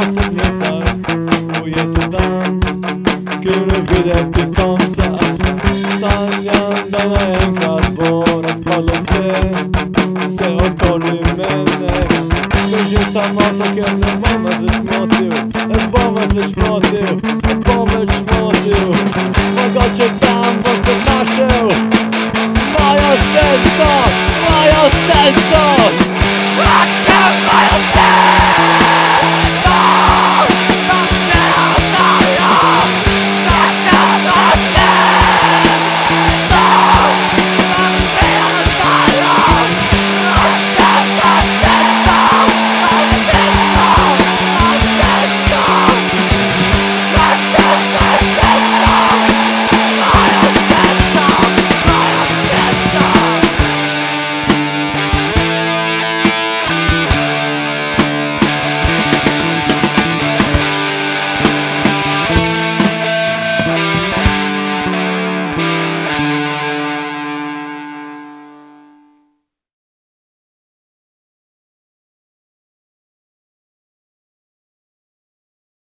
dostum yazar Uyutudan Gönül güler bir konser Salyandan en kalboras palose Se okorlu mene Gözü samata kendin bana